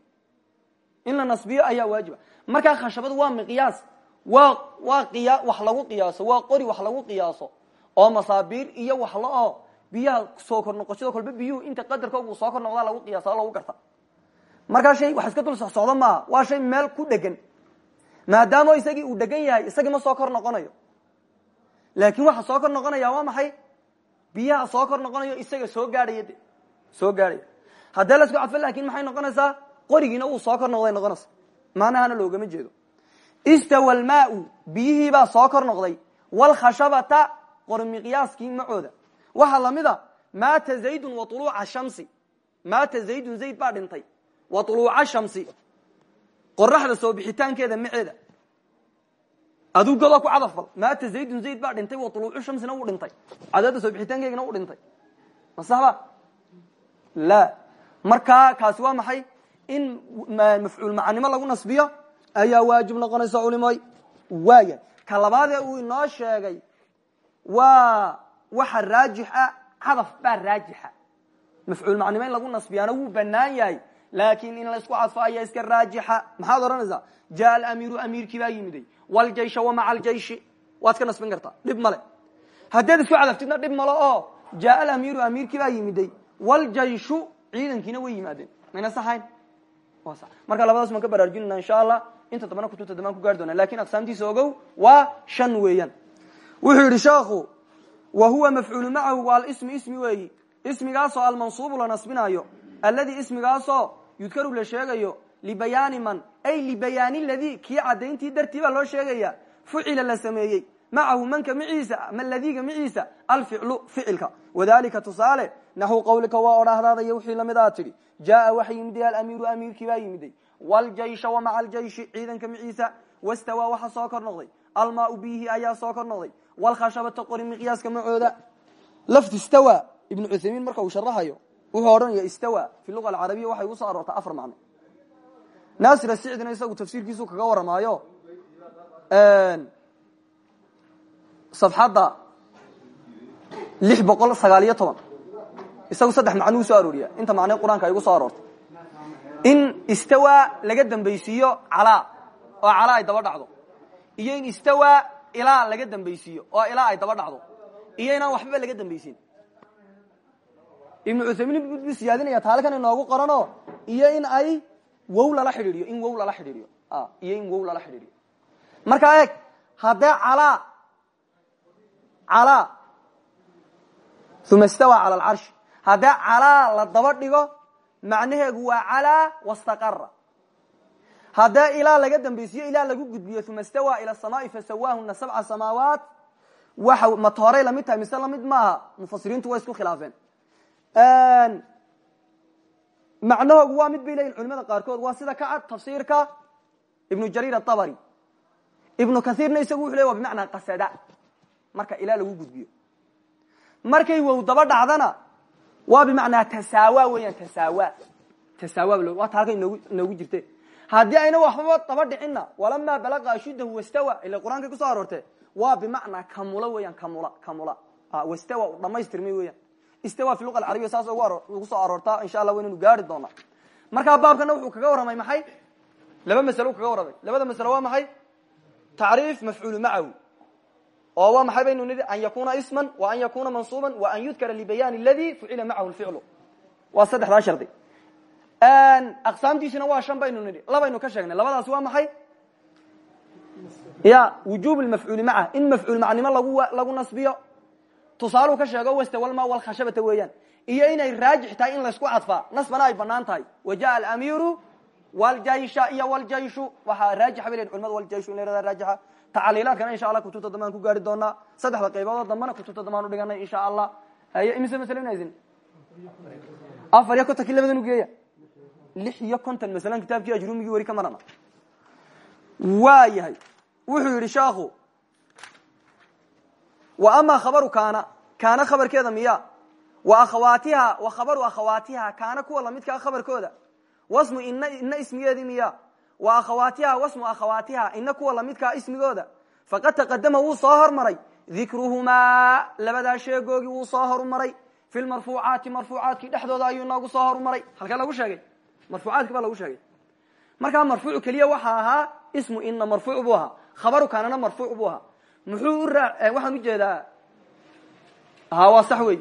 in la nasbiyo ayaa waajiba markaa khashabadu waa miqyaas waa waa qiya wax lagu qiyaaso waa qori wax lagu qiyaaso oo masaabiir iyo waxla oo biyaha soo kor noqoshada kolba biyuhu inta qadarkoogu soo kor noqdaa lagu qiyaasa oo lagu garta markaa shay wax iska dul socsocdo maaha waa shay meel ku dhegan maadaamo isagii uu dhegan yahay isagii ma soo kor noqonayo. Laakiin waxa soo kor noqonaya waa maxay? Biyaha soo kor noqonayo isaga soo gaadhaya de. Soo gaadhaya. Haddee la isku cadfo laakiin maxay noqonaysaa? Qorigiina uu soo kor noqday noqonaysa. Maanahana loogama jeedo. Istawa almaau biyihiibaa soo kor noqday. Wlkhashabata qor miqyaaskii macooda. Waxaa la mid a maata zaydun wa uluuca shamsi. Maata zaydun zayd baa dhintay. Wa uluuca shamsi qoraxda soo bixitaankeeda maceeda aduu godoo ku cadafbal maata zaydun zayd baa dhintay wa uluucu shamsina wuu dhintay. Cadeeda soo bixitaankeegana wuu dhintay. Ma saxba la. Markaa kaasi waa maxay? In mafcuul macanimo lagu nasbiyo ayaa waajib noqonaysa culimoy waaya ka labaadee uu inoo sheegay waa waxa raajixa cadaf baa raajixa mafcuul macnimo in lagu nasbiyaana wuu banaan yahay laakin in laysku cadfo ayaa iska raajixa maxaad odhanaysaa jaa alamiiru amiirkii baa yimiday wljaysha wamaca aljayshi waad ka nasbin kartaa dhib male haddaad isku cadaftidna dhib male oo jaa alamiiru amiirkii baa yimiday wljayshu ciidankiina way yimaadeen mayna saxayn marka labadaas maan ka baraarujinayna insha allah inta dambana kutubta dambaan ku gaari doona laakiin aqsaamtiisa ogow waa shan weeyaan wuxuu yidhi sheekhu wa huwa mafcuulu macahu waa alismi ismi weeyi ismigaasoo almansuubu yudkaru la sheegayo libayaani man ay libayaani ladii kii cadayntii dartii baa loo sheegaya fucila la sameeyey macahu manka miciisa ma ladiga miciisa alficlu ficilka. Wadalika tusaale naxu qawlika waa odhaahdaadaya wixii la mid aa tidhi jaaa waxa yimiday alamiiru amiirkii baa yimiday. Wljaysha wamaca aljayshi ciidanka miciisa wastawaa waxa soo kor noqday. Almaau bihi ayaa soo kor noqday. Wlkhashabata qori miqyaaska macooda lafdi istawa ibnu cuthaymiin marka uu sharaxayo wuxuu odhanaya istawa fi luga alcarabiya waxay ugu soo aroortaa afar macno. Naasir asicdina isagu tafsiirkiisu kaga waramaayo safxadda lix boqol sagaal iyo toban. Isagu saddex macnuu soo arooriya. Inta macnee qur'aanka ay ugu soo aroortay. In istawa laga dambaysiiyo calaa oo calaa ay daba dhacdo. Iyo in istawa ilaa laga dambaysiiyo oo ilaa ay daba dhacdo. Iyo inaan waxbaba laga dambaysin ibnu cuthaymiin bu siyaadinaya taalikan inoogu qorano iyo in ay wow lala xidhiidhiyo in wow lala xidhiidhiyo. Iyo in wow lala xidhiidhiyo. Markaa eeg haddee calaa calaa uma istawa cala alcarshi haddee calaa la daba dhigo macnaheegu waa calaa wastaqara haddee ilaa laga dambaysiyo ilaa lagu gudbiyo uma stawa ila samaai fasawaahuna sabca samaawaat waxa mata horay la mid la mid maaha mufasiriintu way isku khilaafeen macnahoogu waa mid bay leyihin culimada qaarkood. Waa sida ka cad tafsiirka ibnu jariir atabari ibnu kahiirna isagu wuxu ley wa bimacnaa qasada? Marka ilaa lagu gudbiyo. Markay wow daba dhacdana waa bimacnaa tasaawa weeyaan tasaawa. Tasaawa waa ta halka inoogu jirte. Ayna waxbaba daba dhicinna walamaa balaqa ashuddahu wastawa ila qur'aankay ku soo aroortee waa bimacnaa kamula weeyaan kamula kamula. Wastawa u dhamaystirmay weeyaan istawa fi luqa alcarabiya saas ugu soo aroortaa insha allah waynaynu gaari doonaa. Markaa baabkana wuxuu kaga warramay maxay? Laba masalo kaga warramay. Labada masalo waa maxay? Tacriif mafcuulu macahu oo waa maxay baynu nihi an yakuna isman wa an yakuna mansuuban wa an yudkara libayaan aladi fucila macahu lficlu waa saddexdaa shardi. Aqsaamtiisina waa shan baynu nidhi. Labaynu ka sheegnay. Labadaasi waa maxay? Ya wujub lmafcuuli maca. In mafcuul macnimo lagu lagu nasbiyo tusaaluu ka sheego wastawalma walkhashabata weeyaan. Iyo inay raajix tahay in laysku cadfaa nasbana ay bannaan tahay. Wajaءa alamiiru wljaysha iyo wljayshu waxaa raajixa bay lehin culimada wljayshu in la yhahda raajixa tacaliilaadkana insha allah kutubta dambe aan ku gaari doonaa. Saddexda qayboodoo dambena kutubta dambe aan u dhiganay insha allah haye imise masle inaysin afar iyo kontonkii labadan ugeeya lix iyo konton masalan kitaabkii ajrumigii weli ka marana. Waa yahay wuxuu yidhi sheekhu wa ama khabaru kaana kaana khabarkeeda miya. Wa akhawaatiha wa khabaru akhawaatiha kaana kuwa lamidkaa khabarkooda. Wasmu ina ina ismigeedii miya. Wa akhawaatiha wasmu akhawaatiha ina kuwa lamidkaa ismigooda. Faqad taqadama wuu soo hormaray. Dikruhumaa labadaa sheegoogii wuu soo horumaray fi lmarfuucaati marfuucaadkii dhexdooda ayuu noogu soo horumaray halkee lagu sheegay? Marfuucaadki baa lagu sheegay. Markaa marfuuc keliya waxa ahaa ismu ina marfuuc buu khabaru kaanana marfuuc buu muxuu u raa waxaan u jeedaa ha waa sax wey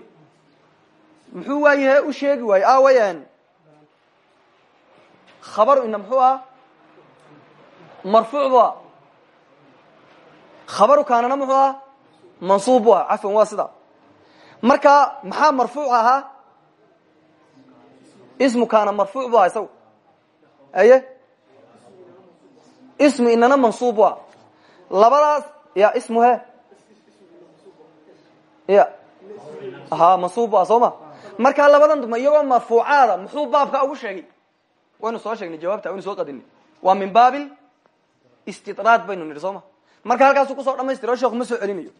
muxuu waayahe u sheegi waaye. Awayan khabaru ina muxuu ahaa marfuuc bu khabaru kaanana muxuu ahaa mansuub bu aha cafwan marka maxaa marfuuc ahaa ismu kaana marfuuc bu aha isagu ismu inana mansuub bu labadaas ya ismu he ya ha mansuub aha soo ma. Markaa labadan duma iyagoo marfuucaada muxuu baabka ugu sheegay waynu soo sheegnay jawaabta waynu soo qadinay. Waa min baabil istidraad baynu nidhi soo ma. Marka halkaasu ku soo dhamaystiro sheekhu ma soo celinayo.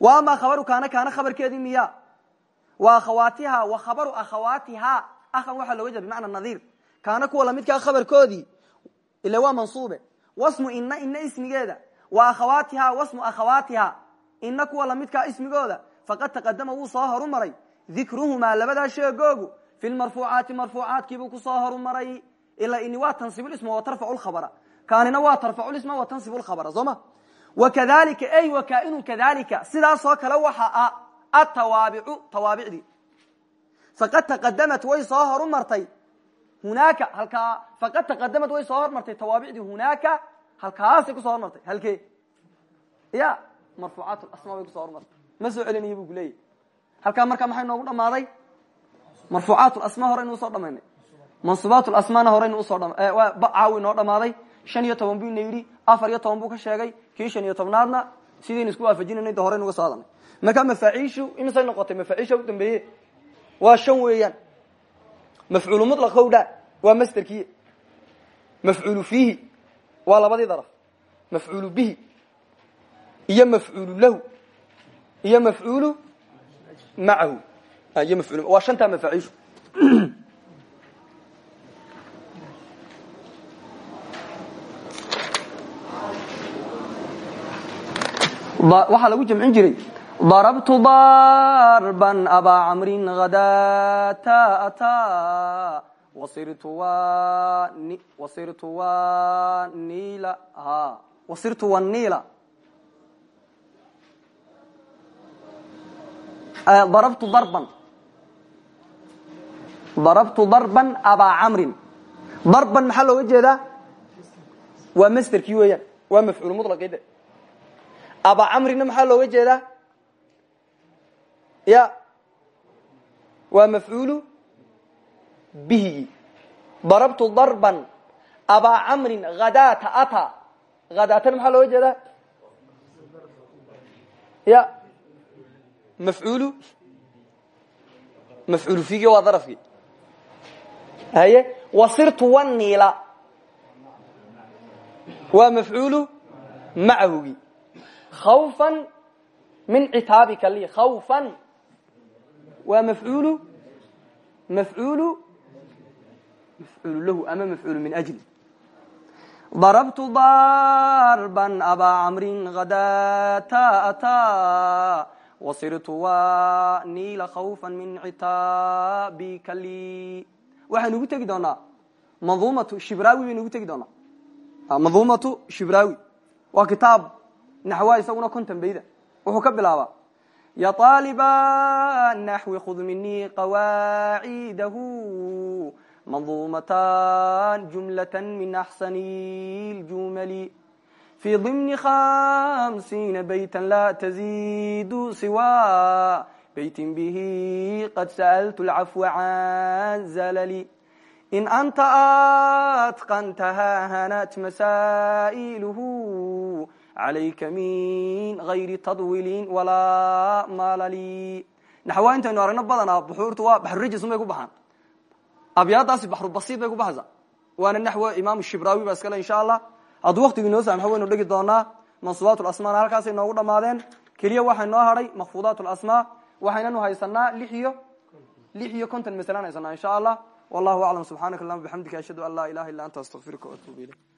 Wa ama khabaru kaana kaana khabarkeedii miya wa akhawaatiha wa khabaru akhawaatiha ahan waxaa looga jeeda bimacna nadiir. Kaana kuwa lamidkaa khabarkoodii ila waa mansuube. Wasmu ina ina ismigeeda wa akhawaatiha wasmu akhawaatiha ina kuwa lamidkaa ismigooda faqad taqadama wuu soo horumaray. Dikruhumaa labadaa sheegoogu fi lmarfuucaati marfuucaadkiibuu ku soo horumaray. Ila ini waa tansibulisma wa tarfacu lkhabara. Kaanina waa tarfaculisma wa tansibu lkhabara soo ma? Wakadalika ay wakainu kadalika sidaasoo kale waxa a atawaabicu faqad taqadamat way soo horumartay. Hunaaka halkaa faqad taqadamat way soo hormartay tawaabicdii hunaaka halkaasay ku soo hormartay. Halkee? Ya marfuucaat asma bay ku soo hormartay. Ma soo celinayo bu kuleeyahy halkaa markaa maxay noogu dhamaaday marfuucaat asma horeynu u soo dhamaynay mansuubaat asmana horeynu u soo caawi noo dhamaaday shan iyo toban bu ina yidhi. Afar iyo buu ka sheegay. Kii shan iyo tobnaadna isku waafajinayna de horeynu uga soo mafaaciishu imisay noqotay mafaaciisha u dambeeye waa shan weeyaan. Mafcuulu mulaq howdha waa masterkii mafcuulu fiihi waa labadii daraf. Mafcuulu bihi. Iyo mafcuulu lahu. Iyo mafcuulu macahu iyo waa shantaa mafaaciishu waxaa lagu jamcin jiray. Darabtu darban abaa camrin hadata ataa wasirtu wanila darabtu darban darabtu darban abaa camrin darban maxaa looga jeedaa waa masterkii weeyaan waa mafcuul mulaqide abaa camrina maxaa looga jeedaa ya waa mafcuulu bihigi darabtu darban abaa camrin hadata ata. Hadaatana maxaa looga jeedaa? Ya. Mafcuulu mafcuulu figi waa darafkii. Haye? Wasirtu wanila waa mafcuulu macahugi khawfan min citaabika li khawfan. Waa mafcuulu mafcuulu mafcuulu lahu ama mafcuulu min ajli darabtu darban abaa camrin hadata ataa wasirtu wanila khawfan min citaabika li waxaynu ugu tegi doonaa manduumatu shibraawi baynu ugu tegi doonaa manduumatu shibraawi waa kitaab naxwa isaguna konton bayda wuxuu ka bilaabaa ya aaliba naxwi khud minii qawaacidahu manduumatan jumlatan min axsani ljumali fi ضimni hamsiina bayta laa taziidu siwa baytin bihi qad sa'altu lcafwa can zalali in anta atqantaha hanat masaa'iluhu calayka min gayri tadwilin walaa maalali naxwaa intaynu aragno badanaa buxuurta waa baxrurijisun bay ku baxaan abyaadaasi baxrubasiid bay ku baxaysaa waana naxwo imaam shibraawi baa iskale insha allah. Hadduu waktigii noo saamxo waynu dhigi doonaa mansuubaat lasmaana halkaasay noogu dhammaadeen keliya waxay noo hadhay makfuudaat lasmaa waxaynanu haysanaa lix iyo lix iyo insha allah. Wallahu aclam subxaanaka allahuma bixamdika ashhadu an laa ilaha illa anta astaqfiruka waatuubu ilayk